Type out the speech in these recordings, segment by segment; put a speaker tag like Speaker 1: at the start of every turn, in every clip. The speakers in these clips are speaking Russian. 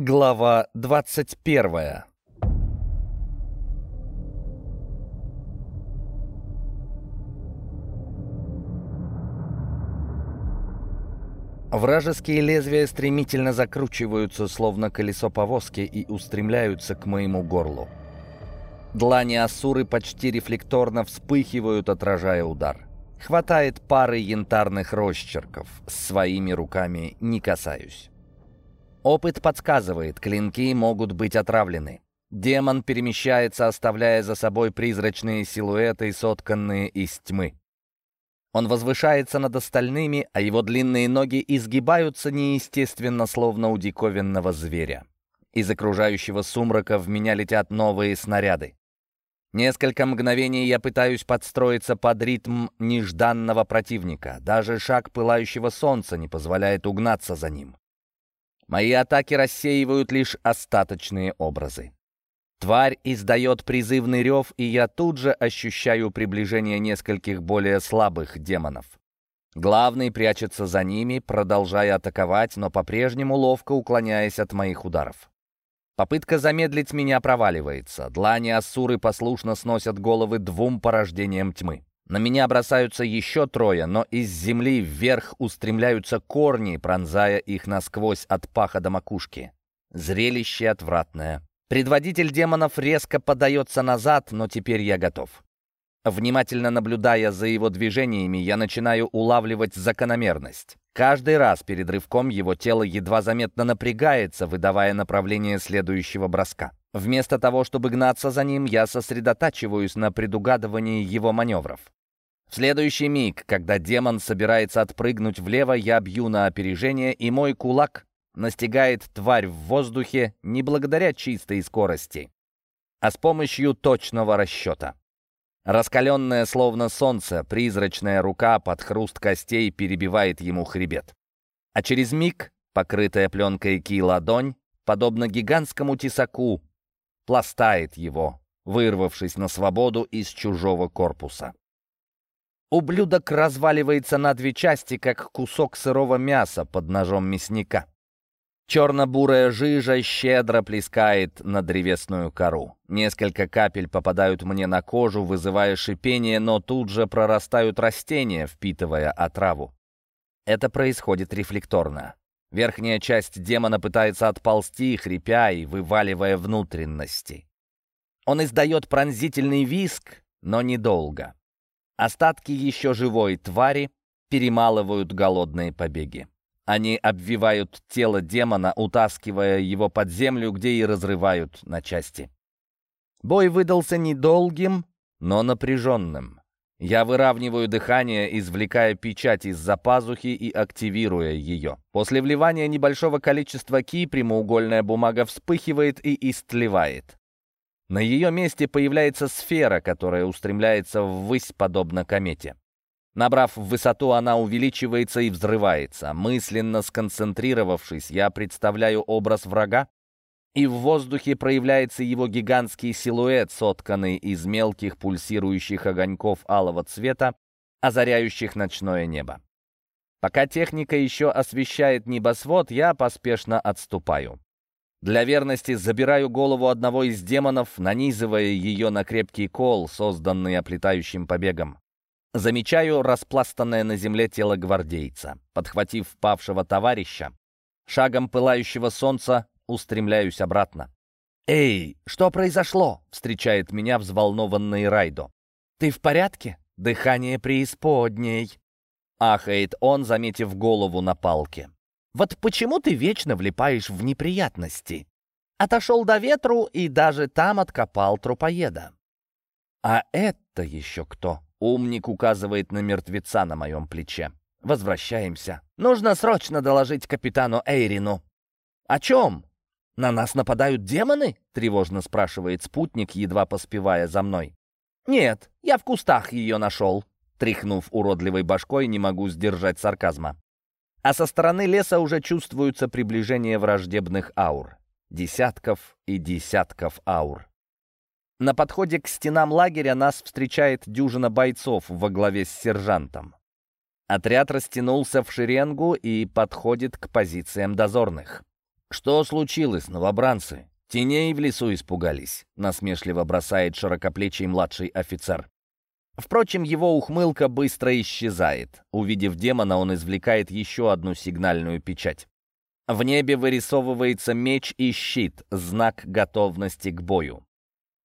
Speaker 1: Глава 21 Вражеские лезвия стремительно закручиваются, словно колесо повозки, и устремляются к моему горлу. Длани Асуры почти рефлекторно вспыхивают, отражая удар. Хватает пары янтарных росчерков. Своими руками не касаюсь. Опыт подсказывает, клинки могут быть отравлены. Демон перемещается, оставляя за собой призрачные силуэты, сотканные из тьмы. Он возвышается над остальными, а его длинные ноги изгибаются неестественно, словно у диковинного зверя. Из окружающего сумрака в меня летят новые снаряды. Несколько мгновений я пытаюсь подстроиться под ритм нежданного противника. Даже шаг пылающего солнца не позволяет угнаться за ним. Мои атаки рассеивают лишь остаточные образы. Тварь издает призывный рев, и я тут же ощущаю приближение нескольких более слабых демонов. Главный прячется за ними, продолжая атаковать, но по-прежнему ловко уклоняясь от моих ударов. Попытка замедлить меня проваливается. Длани Ассуры послушно сносят головы двум порождениям тьмы. На меня бросаются еще трое, но из земли вверх устремляются корни, пронзая их насквозь от паха до макушки. Зрелище отвратное. Предводитель демонов резко подается назад, но теперь я готов. Внимательно наблюдая за его движениями, я начинаю улавливать закономерность. Каждый раз перед рывком его тело едва заметно напрягается, выдавая направление следующего броска. Вместо того, чтобы гнаться за ним, я сосредотачиваюсь на предугадывании его маневров. В следующий миг, когда демон собирается отпрыгнуть влево, я бью на опережение, и мой кулак настигает тварь в воздухе не благодаря чистой скорости, а с помощью точного расчета. Раскаленная, словно солнце, призрачная рука под хруст костей перебивает ему хребет. А через миг, покрытая пленкой ки ладонь, подобно гигантскому тесаку, пластает его, вырвавшись на свободу из чужого корпуса. Ублюдок разваливается на две части, как кусок сырого мяса под ножом мясника. Черно-бурая жижа щедро плескает на древесную кору. Несколько капель попадают мне на кожу, вызывая шипение, но тут же прорастают растения, впитывая отраву. Это происходит рефлекторно. Верхняя часть демона пытается отползти, хрипя и вываливая внутренности. Он издает пронзительный виск, но недолго. Остатки еще живой твари перемалывают голодные побеги. Они обвивают тело демона, утаскивая его под землю, где и разрывают на части. Бой выдался недолгим, но напряженным. Я выравниваю дыхание, извлекая печать из-за пазухи и активируя ее. После вливания небольшого количества ки прямоугольная бумага вспыхивает и истлевает. На ее месте появляется сфера, которая устремляется ввысь, подобно комете. Набрав высоту, она увеличивается и взрывается. Мысленно сконцентрировавшись, я представляю образ врага, и в воздухе проявляется его гигантский силуэт, сотканный из мелких пульсирующих огоньков алого цвета, озаряющих ночное небо. Пока техника еще освещает небосвод, я поспешно отступаю. Для верности забираю голову одного из демонов, нанизывая ее на крепкий кол, созданный оплетающим побегом. Замечаю распластанное на земле тело гвардейца. Подхватив павшего товарища, шагом пылающего солнца устремляюсь обратно. «Эй, что произошло?» — встречает меня взволнованный Райдо. «Ты в порядке? Дыхание преисподней!» Ахает он, заметив голову на палке. Вот почему ты вечно влипаешь в неприятности? Отошел до ветру и даже там откопал трупоеда. А это еще кто? Умник указывает на мертвеца на моем плече. Возвращаемся. Нужно срочно доложить капитану Эйрину. О чем? На нас нападают демоны? Тревожно спрашивает спутник, едва поспевая за мной. Нет, я в кустах ее нашел. Тряхнув уродливой башкой, не могу сдержать сарказма а со стороны леса уже чувствуется приближение враждебных аур. Десятков и десятков аур. На подходе к стенам лагеря нас встречает дюжина бойцов во главе с сержантом. Отряд растянулся в шеренгу и подходит к позициям дозорных. «Что случилось, новобранцы? Теней в лесу испугались», — насмешливо бросает широкоплечий младший офицер. Впрочем, его ухмылка быстро исчезает. Увидев демона, он извлекает еще одну сигнальную печать. В небе вырисовывается меч и щит, знак готовности к бою.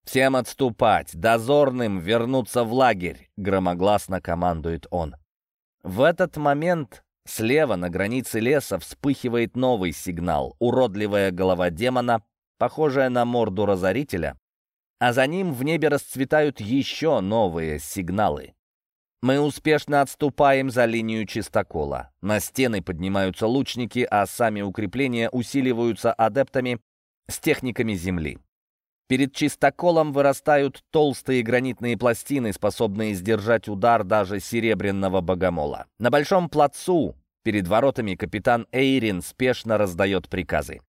Speaker 1: «Всем отступать! Дозорным вернуться в лагерь!» — громогласно командует он. В этот момент слева на границе леса вспыхивает новый сигнал. Уродливая голова демона, похожая на морду разорителя, а за ним в небе расцветают еще новые сигналы. Мы успешно отступаем за линию чистокола. На стены поднимаются лучники, а сами укрепления усиливаются адептами с техниками земли. Перед чистоколом вырастают толстые гранитные пластины, способные сдержать удар даже серебряного богомола. На большом плацу перед воротами капитан Эйрин спешно раздает приказы.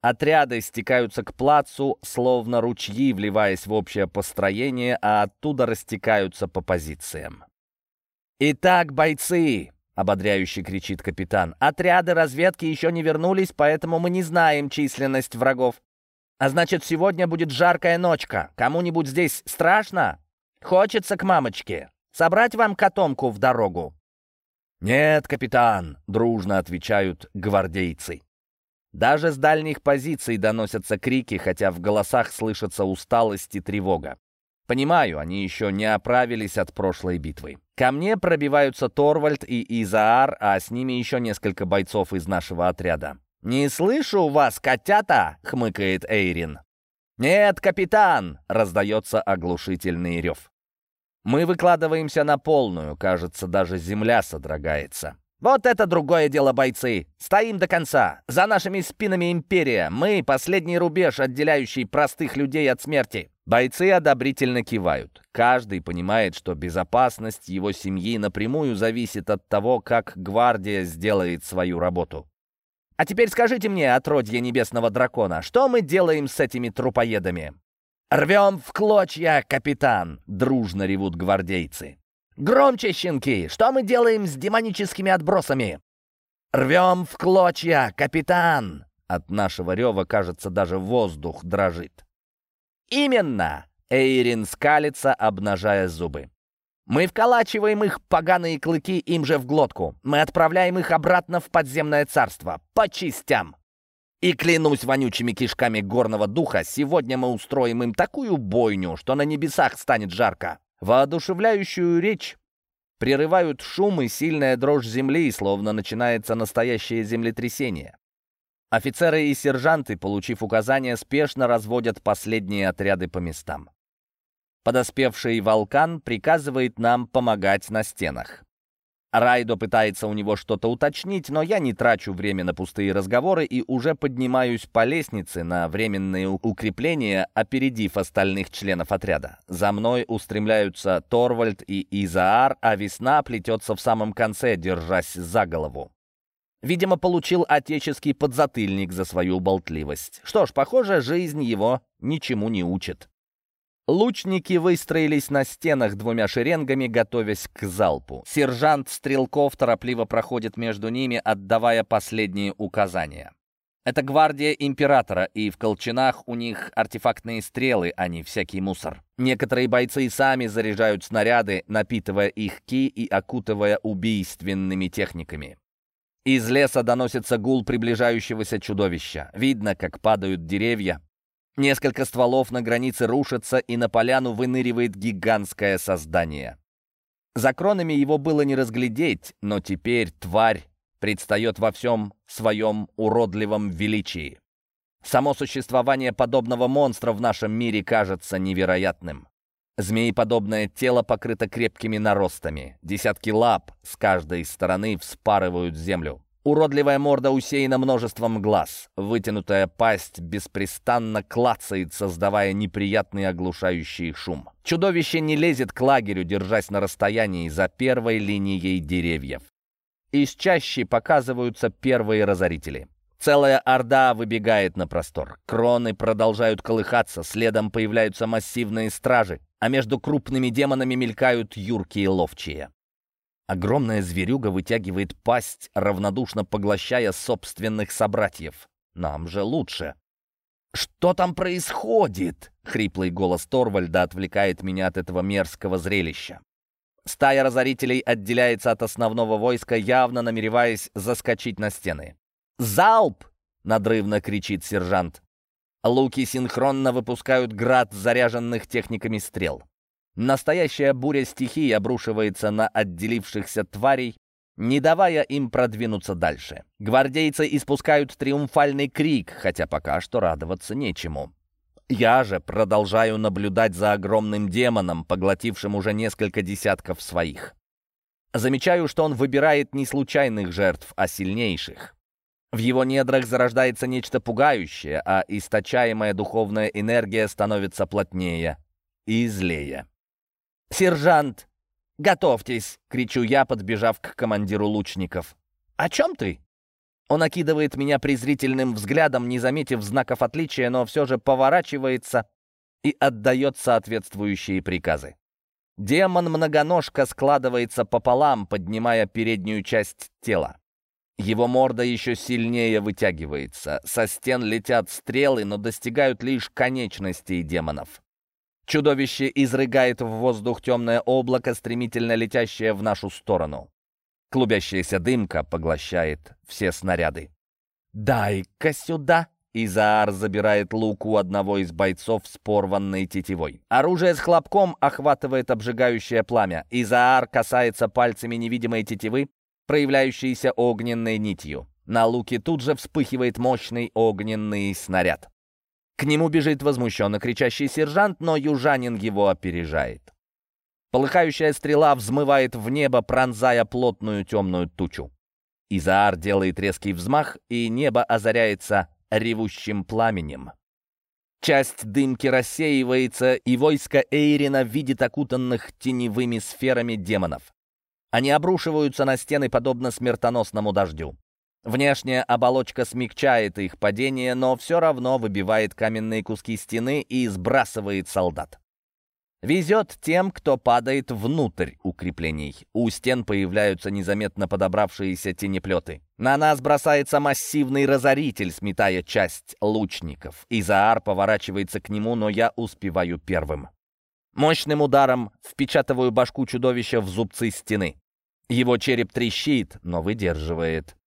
Speaker 1: Отряды стекаются к плацу, словно ручьи, вливаясь в общее построение, а оттуда растекаются по позициям. «Итак, бойцы!» — ободряюще кричит капитан. «Отряды разведки еще не вернулись, поэтому мы не знаем численность врагов. А значит, сегодня будет жаркая ночка. Кому-нибудь здесь страшно? Хочется к мамочке. Собрать вам котомку в дорогу?» «Нет, капитан!» — дружно отвечают гвардейцы. Даже с дальних позиций доносятся крики, хотя в голосах слышится усталость и тревога. Понимаю, они еще не оправились от прошлой битвы. Ко мне пробиваются Торвальд и Изаар, а с ними еще несколько бойцов из нашего отряда. «Не слышу вас, котята!» — хмыкает Эйрин. «Нет, капитан!» — раздается оглушительный рев. Мы выкладываемся на полную, кажется, даже земля содрогается. «Вот это другое дело, бойцы! Стоим до конца! За нашими спинами империя! Мы — последний рубеж, отделяющий простых людей от смерти!» Бойцы одобрительно кивают. Каждый понимает, что безопасность его семьи напрямую зависит от того, как гвардия сделает свою работу. «А теперь скажите мне, отродье небесного дракона, что мы делаем с этими трупоедами?» «Рвем в клочья, капитан!» — дружно ревут гвардейцы. «Громче, щенки! Что мы делаем с демоническими отбросами?» «Рвем в клочья, капитан!» От нашего рева, кажется, даже воздух дрожит. «Именно!» — Эйрин скалится, обнажая зубы. «Мы вколачиваем их поганые клыки им же в глотку. Мы отправляем их обратно в подземное царство. По частям!» И клянусь вонючими кишками горного духа, сегодня мы устроим им такую бойню, что на небесах станет жарко. Воодушевляющую речь прерывают шум и сильная дрожь земли, словно начинается настоящее землетрясение. Офицеры и сержанты, получив указания, спешно разводят последние отряды по местам. Подоспевший Волкан приказывает нам помогать на стенах. Райдо пытается у него что-то уточнить, но я не трачу время на пустые разговоры и уже поднимаюсь по лестнице на временные укрепления, опередив остальных членов отряда. За мной устремляются Торвальд и Изаар, а весна плетется в самом конце, держась за голову. Видимо, получил отеческий подзатыльник за свою болтливость. Что ж, похоже, жизнь его ничему не учит. Лучники выстроились на стенах двумя шеренгами, готовясь к залпу. Сержант Стрелков торопливо проходит между ними, отдавая последние указания. Это гвардия императора, и в колчанах у них артефактные стрелы, а не всякий мусор. Некоторые бойцы сами заряжают снаряды, напитывая их ки и окутывая убийственными техниками. Из леса доносится гул приближающегося чудовища. Видно, как падают деревья, Несколько стволов на границе рушатся, и на поляну выныривает гигантское создание. За кронами его было не разглядеть, но теперь тварь предстает во всем своем уродливом величии. Само существование подобного монстра в нашем мире кажется невероятным. Змееподобное тело покрыто крепкими наростами. Десятки лап с каждой стороны вспарывают землю. Уродливая морда усеяна множеством глаз. Вытянутая пасть беспрестанно клацает, создавая неприятный оглушающий шум. Чудовище не лезет к лагерю, держась на расстоянии за первой линией деревьев. Из чащи показываются первые разорители. Целая орда выбегает на простор. Кроны продолжают колыхаться, следом появляются массивные стражи, а между крупными демонами мелькают юркие ловчие. Огромная зверюга вытягивает пасть, равнодушно поглощая собственных собратьев. Нам же лучше. «Что там происходит?» — хриплый голос Торвальда отвлекает меня от этого мерзкого зрелища. Стая разорителей отделяется от основного войска, явно намереваясь заскочить на стены. «Залп!» — надрывно кричит сержант. Луки синхронно выпускают град заряженных техниками стрел. Настоящая буря стихий обрушивается на отделившихся тварей, не давая им продвинуться дальше. Гвардейцы испускают триумфальный крик, хотя пока что радоваться нечему. Я же продолжаю наблюдать за огромным демоном, поглотившим уже несколько десятков своих. Замечаю, что он выбирает не случайных жертв, а сильнейших. В его недрах зарождается нечто пугающее, а источаемая духовная энергия становится плотнее и злее. «Сержант, готовьтесь!» — кричу я, подбежав к командиру лучников. «О чем ты?» Он окидывает меня презрительным взглядом, не заметив знаков отличия, но все же поворачивается и отдает соответствующие приказы. Демон-многоножка складывается пополам, поднимая переднюю часть тела. Его морда еще сильнее вытягивается. Со стен летят стрелы, но достигают лишь конечностей демонов. Чудовище изрыгает в воздух темное облако, стремительно летящее в нашу сторону. Клубящаяся дымка поглощает все снаряды. «Дай-ка сюда!» Изаар забирает лук у одного из бойцов с порванной тетивой. Оружие с хлопком охватывает обжигающее пламя. Изаар касается пальцами невидимой тетивы, проявляющейся огненной нитью. На луке тут же вспыхивает мощный огненный снаряд. К нему бежит возмущенно кричащий сержант, но южанин его опережает. Полыхающая стрела взмывает в небо, пронзая плотную темную тучу. Изаар делает резкий взмах, и небо озаряется ревущим пламенем. Часть дымки рассеивается, и войско Эйрина видит окутанных теневыми сферами демонов. Они обрушиваются на стены, подобно смертоносному дождю. Внешняя оболочка смягчает их падение, но все равно выбивает каменные куски стены и сбрасывает солдат. Везет тем, кто падает внутрь укреплений. У стен появляются незаметно подобравшиеся тенеплеты. На нас бросается массивный разоритель, сметая часть лучников. Изаар поворачивается к нему, но я успеваю первым. Мощным ударом впечатываю башку чудовища в зубцы стены. Его череп трещит, но выдерживает.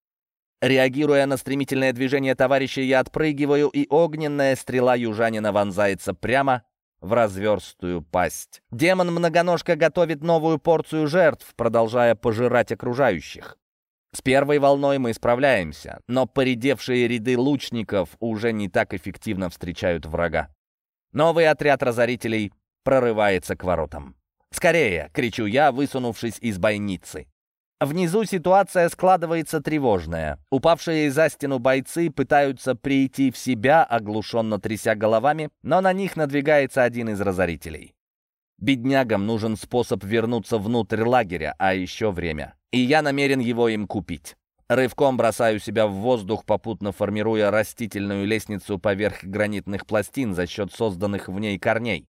Speaker 1: Реагируя на стремительное движение товарища, я отпрыгиваю, и огненная стрела южанина вонзается прямо в разверстую пасть. Демон-многоножка готовит новую порцию жертв, продолжая пожирать окружающих. С первой волной мы справляемся, но поредевшие ряды лучников уже не так эффективно встречают врага. Новый отряд разорителей прорывается к воротам. «Скорее!» — кричу я, высунувшись из бойницы. Внизу ситуация складывается тревожная. Упавшие за стену бойцы пытаются прийти в себя, оглушенно тряся головами, но на них надвигается один из разорителей. Беднягам нужен способ вернуться внутрь лагеря, а еще время. И я намерен его им купить. Рывком бросаю себя в воздух, попутно формируя растительную лестницу поверх гранитных пластин за счет созданных в ней корней.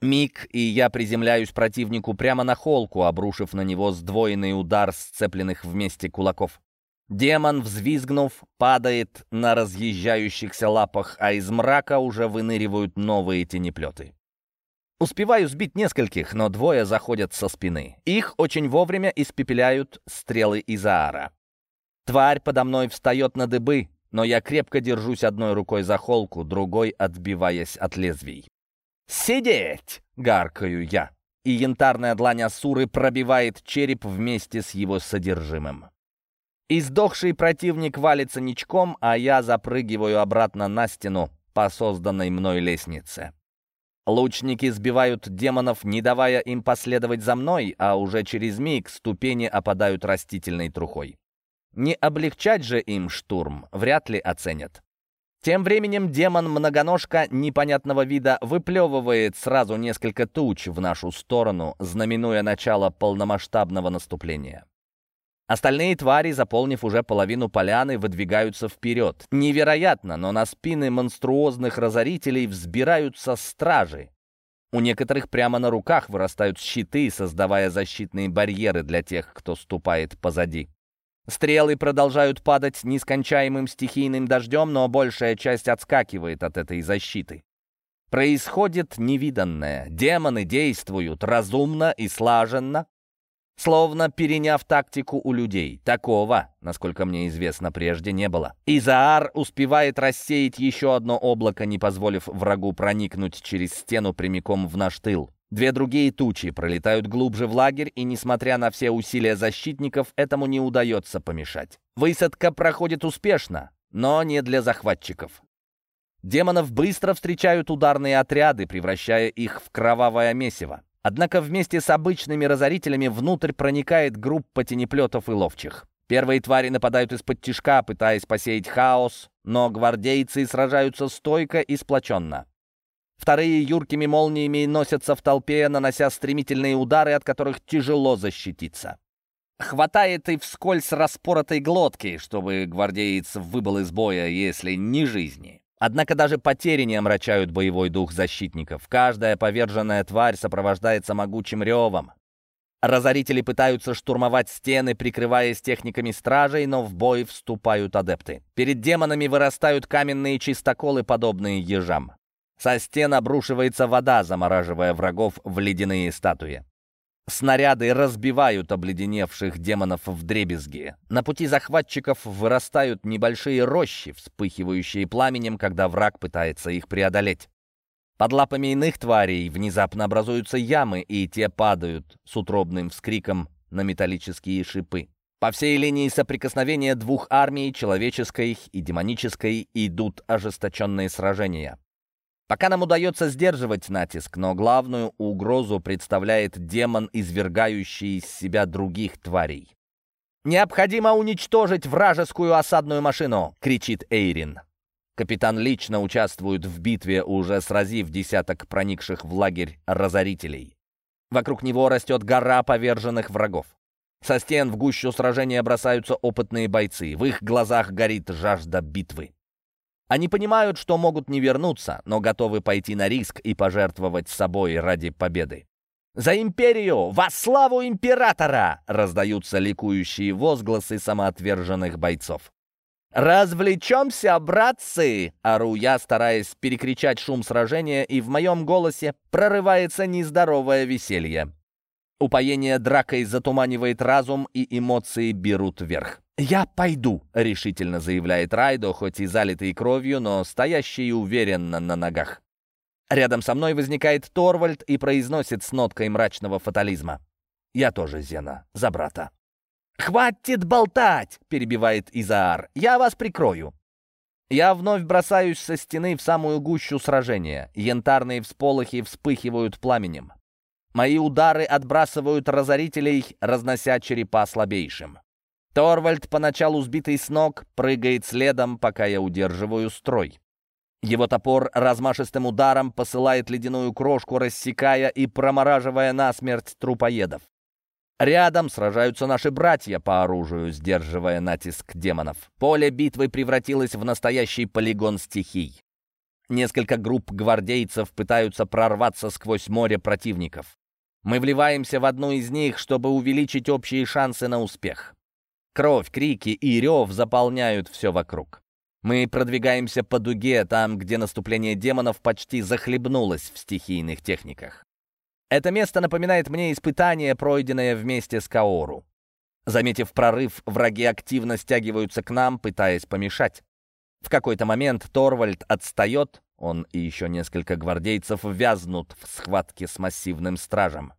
Speaker 1: Миг, и я приземляюсь противнику прямо на холку, обрушив на него сдвоенный удар сцепленных вместе кулаков. Демон, взвизгнув, падает на разъезжающихся лапах, а из мрака уже выныривают новые тенеплеты. Успеваю сбить нескольких, но двое заходят со спины. Их очень вовремя испепеляют стрелы Изаара. Тварь подо мной встает на дыбы, но я крепко держусь одной рукой за холку, другой отбиваясь от лезвий. «Сидеть!» — гаркаю я, и янтарная длань Асуры пробивает череп вместе с его содержимым. Издохший противник валится ничком, а я запрыгиваю обратно на стену по созданной мной лестнице. Лучники сбивают демонов, не давая им последовать за мной, а уже через миг ступени опадают растительной трухой. Не облегчать же им штурм, вряд ли оценят. Тем временем демон-многоножка непонятного вида выплевывает сразу несколько туч в нашу сторону, знаменуя начало полномасштабного наступления. Остальные твари, заполнив уже половину поляны, выдвигаются вперед. Невероятно, но на спины монструозных разорителей взбираются стражи. У некоторых прямо на руках вырастают щиты, создавая защитные барьеры для тех, кто ступает позади. Стрелы продолжают падать нескончаемым стихийным дождем, но большая часть отскакивает от этой защиты. Происходит невиданное. Демоны действуют разумно и слаженно, словно переняв тактику у людей. Такого, насколько мне известно, прежде не было. Изаар успевает рассеять еще одно облако, не позволив врагу проникнуть через стену прямиком в наш тыл. Две другие тучи пролетают глубже в лагерь, и, несмотря на все усилия защитников, этому не удается помешать. Высадка проходит успешно, но не для захватчиков. Демонов быстро встречают ударные отряды, превращая их в кровавое месиво. Однако вместе с обычными разорителями внутрь проникает группа тенеплетов и ловчих. Первые твари нападают из-под тишка, пытаясь посеять хаос, но гвардейцы сражаются стойко и сплоченно. Вторые юркими молниями носятся в толпе, нанося стремительные удары, от которых тяжело защититься. Хватает и вскользь распоротой глотки, чтобы гвардеец выбыл из боя, если не жизни. Однако даже потери не омрачают боевой дух защитников. Каждая поверженная тварь сопровождается могучим ревом. Разорители пытаются штурмовать стены, прикрываясь техниками стражей, но в бой вступают адепты. Перед демонами вырастают каменные чистоколы, подобные ежам. Со стен обрушивается вода, замораживая врагов в ледяные статуи. Снаряды разбивают обледеневших демонов в дребезги. На пути захватчиков вырастают небольшие рощи, вспыхивающие пламенем, когда враг пытается их преодолеть. Под лапами иных тварей внезапно образуются ямы, и те падают с утробным вскриком на металлические шипы. По всей линии соприкосновения двух армий, человеческой и демонической, идут ожесточенные сражения. Пока нам удается сдерживать натиск, но главную угрозу представляет демон, извергающий из себя других тварей. «Необходимо уничтожить вражескую осадную машину!» — кричит Эйрин. Капитан лично участвует в битве, уже сразив десяток проникших в лагерь разорителей. Вокруг него растет гора поверженных врагов. Со стен в гущу сражения бросаются опытные бойцы. В их глазах горит жажда битвы. Они понимают, что могут не вернуться, но готовы пойти на риск и пожертвовать собой ради победы. «За империю! Во славу императора!» — раздаются ликующие возгласы самоотверженных бойцов. «Развлечемся, братцы!» — ору я, стараясь перекричать шум сражения, и в моем голосе прорывается нездоровое веселье. Упоение дракой затуманивает разум, и эмоции берут верх. «Я пойду», — решительно заявляет Райдо, хоть и залитый кровью, но стоящий уверенно на ногах. Рядом со мной возникает Торвальд и произносит с ноткой мрачного фатализма. «Я тоже, Зена, за брата». «Хватит болтать!» — перебивает Изаар. «Я вас прикрою». Я вновь бросаюсь со стены в самую гущу сражения. Янтарные всполохи вспыхивают пламенем. Мои удары отбрасывают разорителей, разнося черепа слабейшим. Торвальд, поначалу сбитый с ног, прыгает следом, пока я удерживаю строй. Его топор размашистым ударом посылает ледяную крошку, рассекая и промораживая насмерть трупоедов. Рядом сражаются наши братья по оружию, сдерживая натиск демонов. Поле битвы превратилось в настоящий полигон стихий. Несколько групп гвардейцев пытаются прорваться сквозь море противников. Мы вливаемся в одну из них, чтобы увеличить общие шансы на успех. Кровь, крики и рев заполняют все вокруг. Мы продвигаемся по дуге, там, где наступление демонов почти захлебнулось в стихийных техниках. Это место напоминает мне испытание, пройденное вместе с Каору. Заметив прорыв, враги активно стягиваются к нам, пытаясь помешать. В какой-то момент Торвальд отстает, он и еще несколько гвардейцев вязнут в схватке с массивным стражем.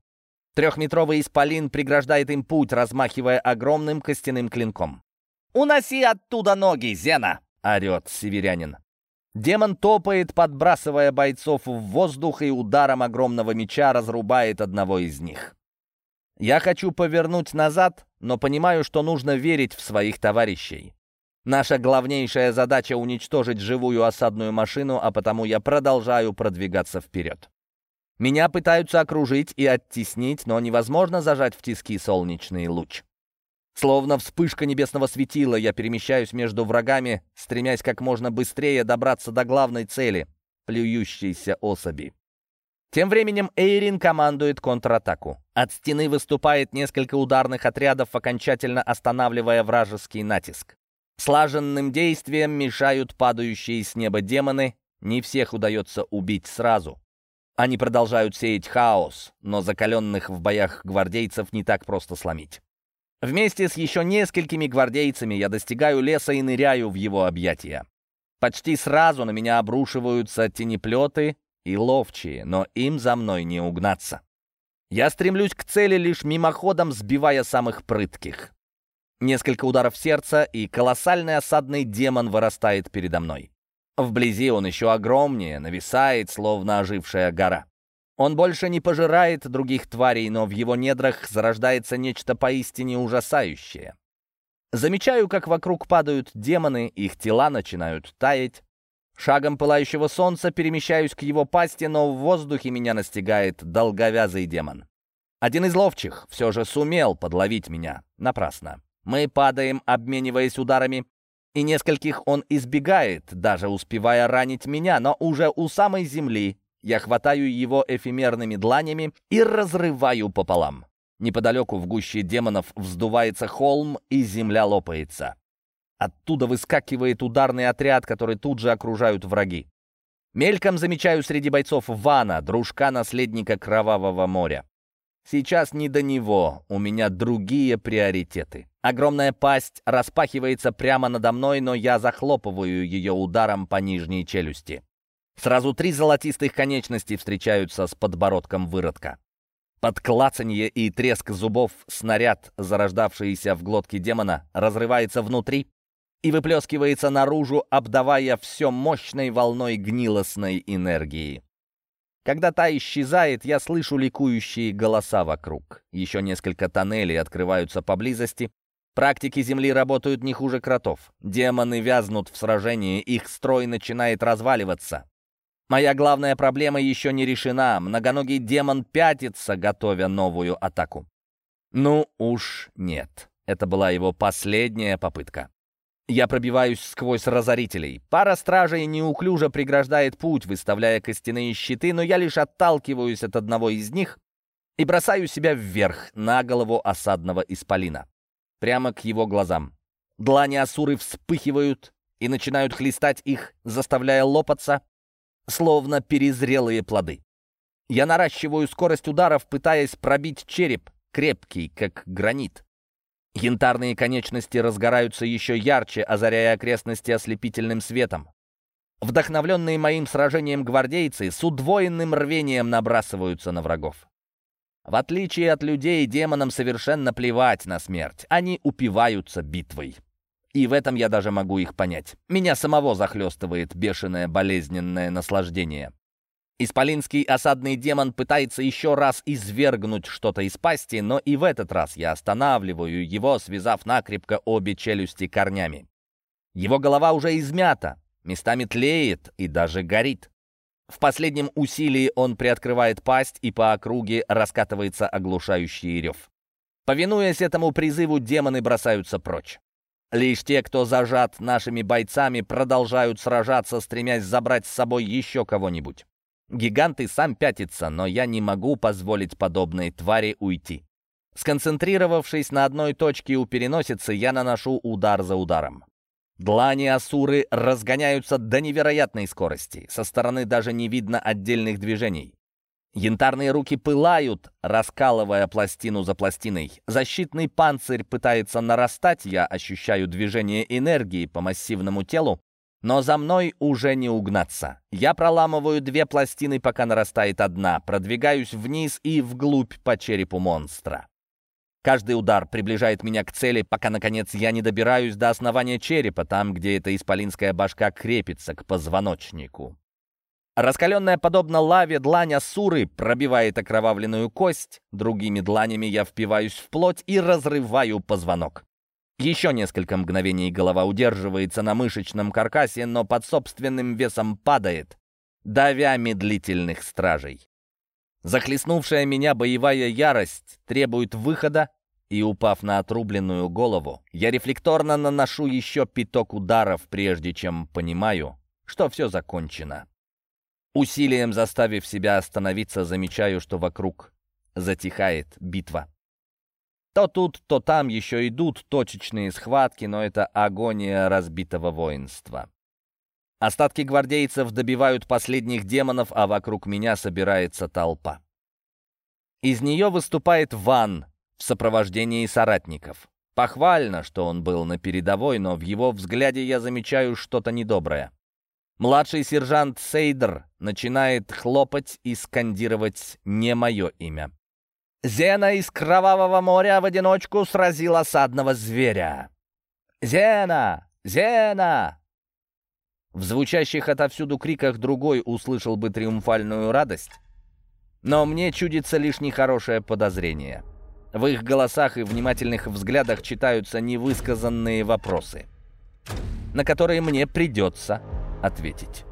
Speaker 1: Трехметровый исполин преграждает им путь, размахивая огромным костяным клинком. «Уноси оттуда ноги, Зена!» — орет северянин. Демон топает, подбрасывая бойцов в воздух и ударом огромного меча разрубает одного из них. Я хочу повернуть назад, но понимаю, что нужно верить в своих товарищей. Наша главнейшая задача — уничтожить живую осадную машину, а потому я продолжаю продвигаться вперед. Меня пытаются окружить и оттеснить, но невозможно зажать в тиски солнечный луч. Словно вспышка небесного светила, я перемещаюсь между врагами, стремясь как можно быстрее добраться до главной цели — плюющейся особи. Тем временем Эйрин командует контратаку. От стены выступает несколько ударных отрядов, окончательно останавливая вражеский натиск. Слаженным действием мешают падающие с неба демоны, не всех удается убить сразу. Они продолжают сеять хаос, но закаленных в боях гвардейцев не так просто сломить. Вместе с еще несколькими гвардейцами я достигаю леса и ныряю в его объятия. Почти сразу на меня обрушиваются тенеплеты и ловчие, но им за мной не угнаться. Я стремлюсь к цели лишь мимоходом, сбивая самых прытких. Несколько ударов сердца, и колоссальный осадный демон вырастает передо мной. Вблизи он еще огромнее, нависает, словно ожившая гора. Он больше не пожирает других тварей, но в его недрах зарождается нечто поистине ужасающее. Замечаю, как вокруг падают демоны, их тела начинают таять. Шагом пылающего солнца перемещаюсь к его пасти, но в воздухе меня настигает долговязый демон. Один из ловчих все же сумел подловить меня. Напрасно. Мы падаем, обмениваясь ударами, и нескольких он избегает, даже успевая ранить меня, но уже у самой земли я хватаю его эфемерными дланями и разрываю пополам. Неподалеку в гуще демонов вздувается холм, и земля лопается. Оттуда выскакивает ударный отряд, который тут же окружают враги. Мельком замечаю среди бойцов Вана, дружка наследника Кровавого моря. Сейчас не до него, у меня другие приоритеты. Огромная пасть распахивается прямо надо мной, но я захлопываю ее ударом по нижней челюсти. Сразу три золотистых конечности встречаются с подбородком выродка. Под клацанье и треск зубов снаряд, зарождавшийся в глотке демона, разрывается внутри и выплескивается наружу, обдавая все мощной волной гнилостной энергии. Когда та исчезает, я слышу ликующие голоса вокруг. Еще несколько тоннелей открываются поблизости, Практики Земли работают не хуже кротов. Демоны вязнут в сражении, их строй начинает разваливаться. Моя главная проблема еще не решена. Многоногий демон пятится, готовя новую атаку. Ну уж нет. Это была его последняя попытка. Я пробиваюсь сквозь разорителей. Пара стражей неуклюже преграждает путь, выставляя костяные щиты, но я лишь отталкиваюсь от одного из них и бросаю себя вверх, на голову осадного исполина прямо к его глазам. Длани Асуры вспыхивают и начинают хлестать их, заставляя лопаться, словно перезрелые плоды. Я наращиваю скорость ударов, пытаясь пробить череп, крепкий, как гранит. Янтарные конечности разгораются еще ярче, озаряя окрестности ослепительным светом. Вдохновленные моим сражением гвардейцы с удвоенным рвением набрасываются на врагов. В отличие от людей, демонам совершенно плевать на смерть. Они упиваются битвой. И в этом я даже могу их понять. Меня самого захлестывает бешеное болезненное наслаждение. Исполинский осадный демон пытается еще раз извергнуть что-то из пасти, но и в этот раз я останавливаю его, связав накрепко обе челюсти корнями. Его голова уже измята, местами тлеет и даже горит. В последнем усилии он приоткрывает пасть, и по округе раскатывается оглушающий рев. Повинуясь этому призыву, демоны бросаются прочь. Лишь те, кто зажат нашими бойцами, продолжают сражаться, стремясь забрать с собой еще кого-нибудь. Гигант и сам пятится, но я не могу позволить подобной твари уйти. Сконцентрировавшись на одной точке у переносицы, я наношу удар за ударом. Длани Асуры разгоняются до невероятной скорости. Со стороны даже не видно отдельных движений. Янтарные руки пылают, раскалывая пластину за пластиной. Защитный панцирь пытается нарастать, я ощущаю движение энергии по массивному телу, но за мной уже не угнаться. Я проламываю две пластины, пока нарастает одна, продвигаюсь вниз и вглубь по черепу монстра. Каждый удар приближает меня к цели, пока, наконец, я не добираюсь до основания черепа, там, где эта исполинская башка крепится к позвоночнику. Раскаленная, подобно лаве, длань Асуры пробивает окровавленную кость. Другими дланями я впиваюсь в плоть и разрываю позвонок. Еще несколько мгновений голова удерживается на мышечном каркасе, но под собственным весом падает, давя медлительных стражей. Захлестнувшая меня боевая ярость требует выхода, и, упав на отрубленную голову, я рефлекторно наношу еще пяток ударов, прежде чем понимаю, что все закончено. Усилием заставив себя остановиться, замечаю, что вокруг затихает битва. То тут, то там еще идут точечные схватки, но это агония разбитого воинства. Остатки гвардейцев добивают последних демонов, а вокруг меня собирается толпа. Из нее выступает Ван в сопровождении соратников. Похвально, что он был на передовой, но в его взгляде я замечаю что-то недоброе. Младший сержант Сейдер начинает хлопать и скандировать не мое имя. «Зена из Кровавого моря в одиночку сразил осадного зверя!» «Зена! Зена!» В звучащих отовсюду криках другой услышал бы триумфальную радость, но мне чудится лишь нехорошее подозрение. В их голосах и внимательных взглядах читаются невысказанные вопросы, на которые мне придется ответить.